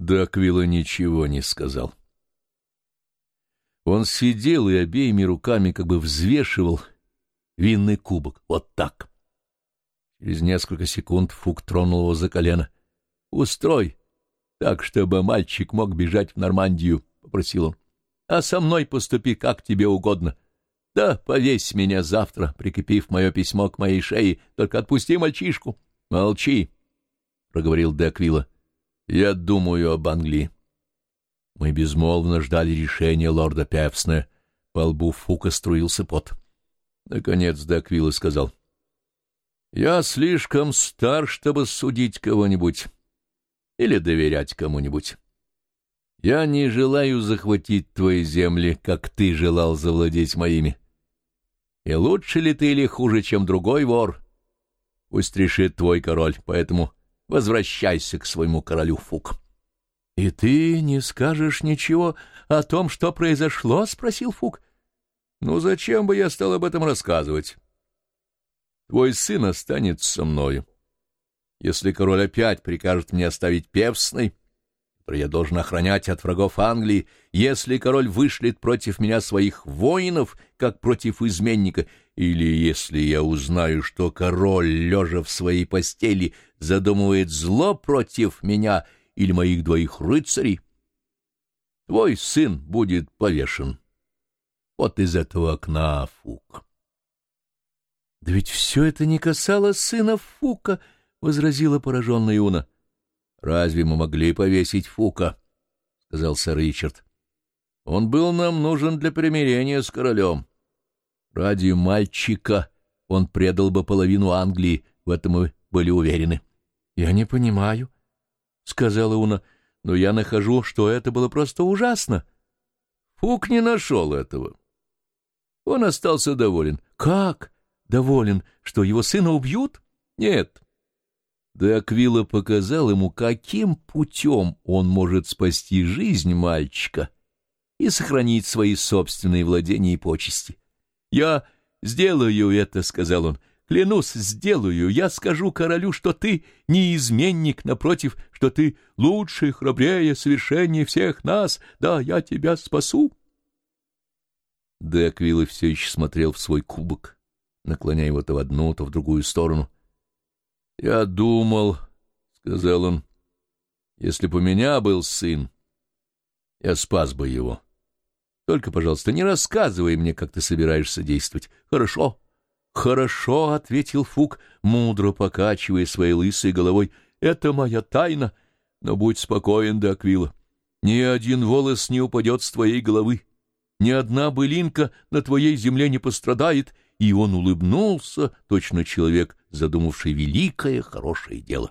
Даквила ничего не сказал. Он сидел и обеими руками как бы взвешивал винный кубок. Вот так. Через несколько секунд Фук тронул его за колено. — Устрой так, чтобы мальчик мог бежать в Нормандию, — попросил он. — А со мной поступи как тебе угодно. Да повесь меня завтра, прикрепив мое письмо к моей шее, только отпусти мальчишку. — Молчи, — проговорил Деквилла. — Я думаю об Англии. Мы безмолвно ждали решения лорда Певсна. По лбу Фука струился пот. Наконец Деквилла сказал. — Я слишком стар, чтобы судить кого-нибудь или доверять кому-нибудь. Я не желаю захватить твои земли, как ты желал завладеть моими. И лучше ли ты или хуже, чем другой вор? Пусть решит твой король, поэтому возвращайся к своему королю Фук. — И ты не скажешь ничего о том, что произошло? — спросил Фук. — Ну, зачем бы я стал об этом рассказывать? Твой сын останется со мною. Если король опять прикажет мне оставить Певсной, который я должен охранять от врагов Англии, если король вышлет против меня своих воинов, как против изменника, или если я узнаю, что король, лежа в своей постели, задумывает зло против меня или моих двоих рыцарей, твой сын будет повешен. Вот из этого окна, Фук. — Да ведь все это не касалось сына Фука, —— возразила пораженная Юна. — Разве мы могли повесить Фука? — сказал сэр Ричард. — Он был нам нужен для примирения с королем. Ради мальчика он предал бы половину Англии, в этом мы были уверены. — Я не понимаю, — сказала Уна, — но я нахожу, что это было просто ужасно. Фук не нашел этого. Он остался доволен. — Как? Доволен, что его сына убьют? — Нет. — Де Аквила показал ему, каким путем он может спасти жизнь мальчика и сохранить свои собственные владения и почести. «Я сделаю это», — сказал он, — «клянусь, сделаю. Я скажу королю, что ты не изменник, напротив, что ты лучший, храбрее, совершеннее всех нас. Да, я тебя спасу». Де Аквила все еще смотрел в свой кубок, наклоняя его то в одну, то в другую сторону — «Я думал, — сказал он, — если бы у меня был сын, я спас бы его. Только, пожалуйста, не рассказывай мне, как ты собираешься действовать. Хорошо?» «Хорошо», — ответил Фук, мудро покачивая своей лысой головой. «Это моя тайна, но будь спокоен, Даквила. Ни один волос не упадет с твоей головы, ни одна былинка на твоей земле не пострадает, и он улыбнулся, точно человек, задумавший великое хорошее дело.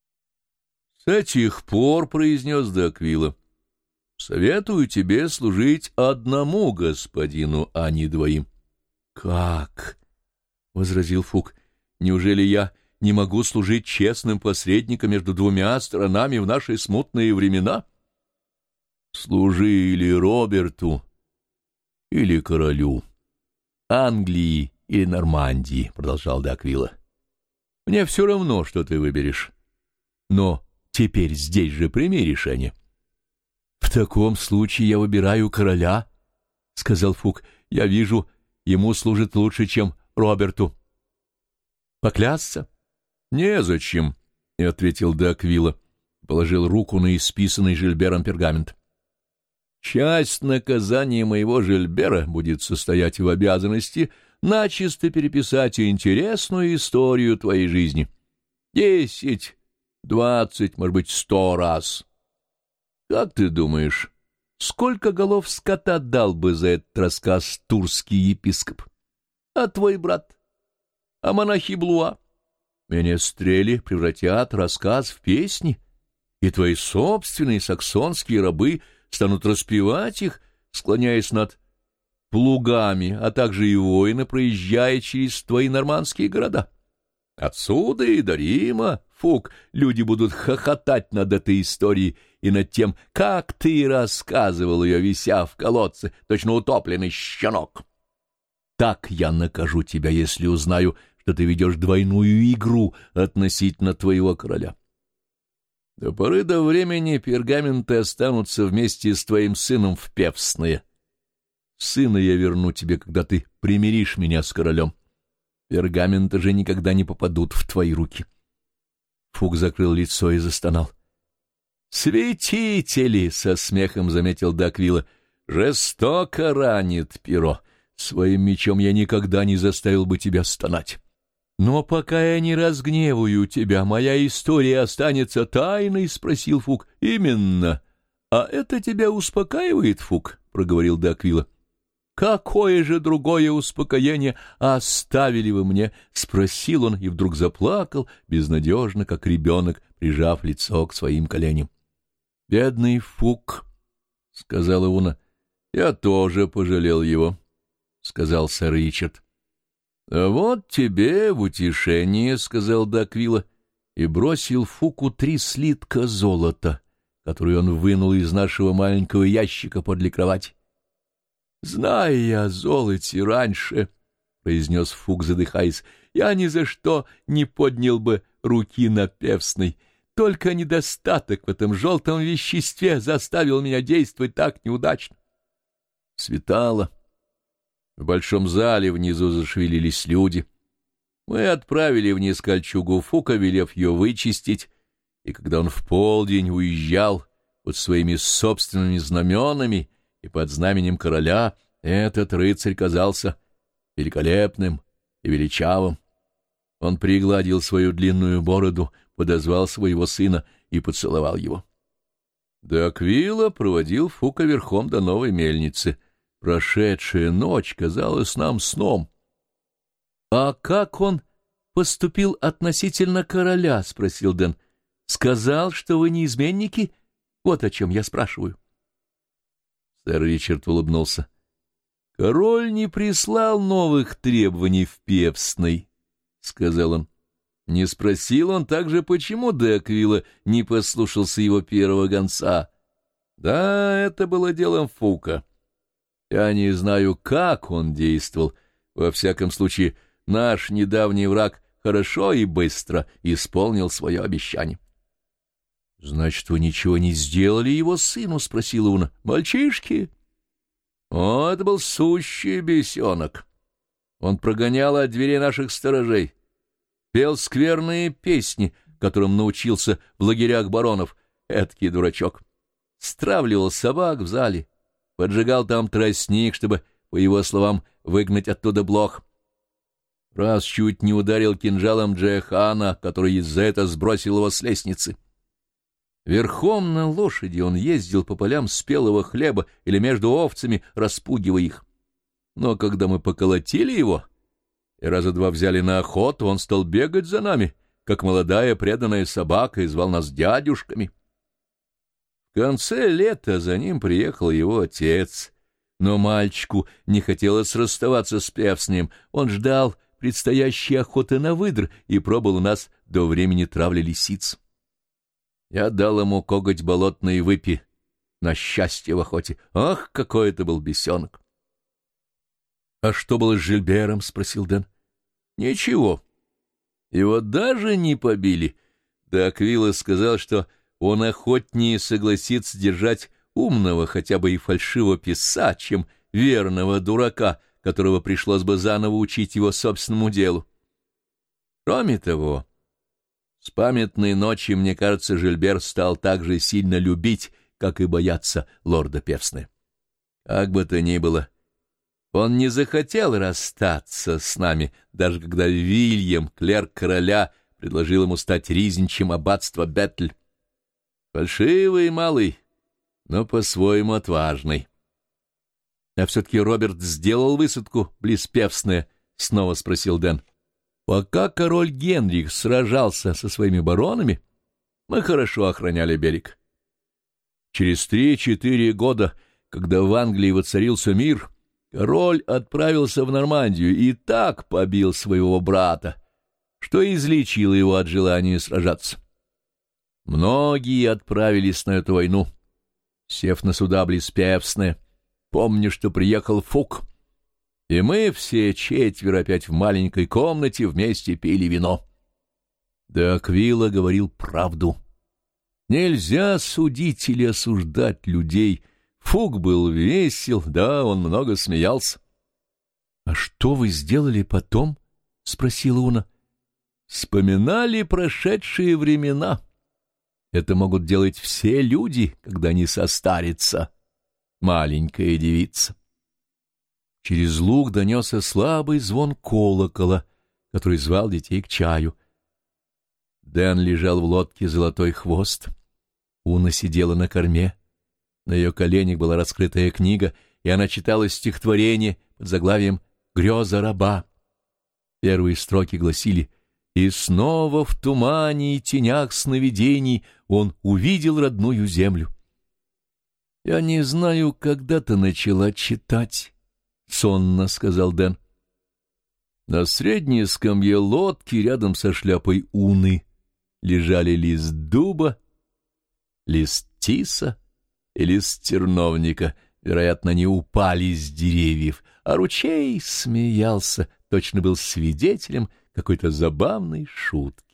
— С этих пор, — произнес Даквила, — советую тебе служить одному господину, а не двоим. — Как? — возразил Фук. — Неужели я не могу служить честным посредником между двумя сторонами в наши смутные времена? — Служи или Роберту, или королю. — Англии или Нормандии, — продолжал Даквилла. — Мне все равно, что ты выберешь. Но теперь здесь же прими решение. — В таком случае я выбираю короля, — сказал Фук. — Я вижу, ему служит лучше, чем Роберту. — Поклясться? — Незачем, — ответил Даквилла. Положил руку на исписанный Жильбером пергамент. Часть наказания моего Жильбера будет состоять в обязанности начисто переписать интересную историю твоей жизни. Десять, двадцать, может быть, сто раз. Как ты думаешь, сколько голов скота дал бы за этот рассказ турский епископ? А твой брат? А монахи Блуа? Менестрели превратят рассказ в песни, и твои собственные саксонские рабы — станут распевать их, склоняясь над плугами, а также и воины, проезжая через твои нормандские города. Отсюда и до Рима, Фук, люди будут хохотать над этой историей и над тем, как ты рассказывал ее, вися в колодце, точно утопленный щенок. Так я накажу тебя, если узнаю, что ты ведешь двойную игру относительно твоего короля. До поры до времени пергаменты останутся вместе с твоим сыном в Певсное. Сына я верну тебе, когда ты примиришь меня с королем. Пергаменты же никогда не попадут в твои руки. Фук закрыл лицо и застонал. «Святители!» — со смехом заметил Даквила. «Жестоко ранит перо. Своим мечом я никогда не заставил бы тебя стонать. Но пока я не разгневаю тебя, моя история останется тайной?» — спросил Фук. «Именно. А это тебя успокаивает, Фук?» — проговорил Даквила. «Какое же другое успокоение оставили вы мне?» — спросил он и вдруг заплакал, безнадежно, как ребенок, прижав лицо к своим коленям. «Бедный Фук», — сказала Уна. «Я тоже пожалел его», — сказал сэр Ричард. «А вот тебе в утешение», — сказал Даквила, и бросил Фуку три слитка золота, которые он вынул из нашего маленького ящика подле кровати. «Зная я о золоте раньше», — произнес Фук, задыхаясь, — «я ни за что не поднял бы руки на певсной». Только недостаток в этом желтом веществе заставил меня действовать так неудачно. Светало. В большом зале внизу зашевелились люди. Мы отправили вниз кольчугу Фука, велев ее вычистить, и когда он в полдень уезжал под своими собственными знаменами и под знаменем короля, этот рыцарь казался великолепным и величавым. Он пригладил свою длинную бороду, подозвал своего сына и поцеловал его. Д'Аквила проводил Фука верхом до новой мельницы. Прошедшая ночь казалась нам сном. — А как он поступил относительно короля? — спросил Дэн. — Сказал, что вы не изменники? Вот о чем я спрашиваю. Сэр Ричард улыбнулся. — Король не прислал новых требований в Певсной, — сказал он. Не спросил он также, почему Деквилла не послушался его первого гонца. Да, это было делом Фука. Я не знаю, как он действовал. Во всяком случае, наш недавний враг хорошо и быстро исполнил свое обещание. — Значит, вы ничего не сделали его сыну? — спросила Уна. — Мальчишки? — О, это был сущий бесенок. Он прогонял от дверей наших сторожей пел скверные песни, которым научился в лагерях баронов, эдакий дурачок. Стравливал собак в зале, поджигал там тростник, чтобы, по его словам, выгнать оттуда блох. Раз чуть не ударил кинжалом Джехана, который из-за этого сбросил его с лестницы. Верхом на лошади он ездил по полям спелого хлеба или между овцами, распугивая их. Но когда мы поколотили его, и раза два взяли на охоту, он стал бегать за нами, как молодая преданная собака, и звал нас дядюшками. В конце лета за ним приехал его отец, но мальчику не хотелось расставаться с Певснем, он ждал предстоящей охоты на выдр и пробыл у нас до времени травли лисиц. Я дал ему коготь болотной выпи на счастье в охоте. Ах, какой это был бесенок! — А что было с Жильбером? — спросил Дэн. — Ничего. Его даже не побили. Да Аквила сказал, что он охотнее согласится держать умного, хотя бы и фальшивого писца, чем верного дурака, которого пришлось бы заново учить его собственному делу. Кроме того, с памятной ночи, мне кажется, Жильбер стал так же сильно любить, как и бояться лорда Певсны. Как бы то ни было, — он не захотел расстаться с нами, даже когда Вильям, клерк короля, предложил ему стать ризничем аббатства Бетль. Фальшивый малый, но по-своему отважный. А все-таки Роберт сделал высадку близ Певсная, — снова спросил Дэн. Пока король Генрих сражался со своими баронами, мы хорошо охраняли берег. Через три-четыре года, когда в Англии воцарился мир, — Король отправился в Нормандию и так побил своего брата, что излечил его от желания сражаться. Многие отправились на эту войну, сев на суда близ Певсне. Помню, что приехал Фук, и мы все четверо опять в маленькой комнате вместе пили вино. Да Аквила говорил правду. Нельзя судить или осуждать людей. Фук был весел, да, он много смеялся. — А что вы сделали потом? — спросила Уна. — Вспоминали прошедшие времена. Это могут делать все люди, когда они состарятся. Маленькая девица. Через луг донесся слабый звон колокола, который звал детей к чаю. Дэн лежал в лодке «Золотой хвост». Уна сидела на корме. На ее коленях была раскрытая книга, и она читала стихотворение под заглавием «Греза раба». Первые строки гласили «И снова в тумане и тенях сновидений он увидел родную землю». «Я не знаю, когда ты начала читать», — сонно сказал Дэн. На средней скамье лодки рядом со шляпой Уны лежали лист дуба, лист тиса и лист терновника. Вероятно, они упали с деревьев, а ручей смеялся, точно был свидетелем какой-то забавной шутки.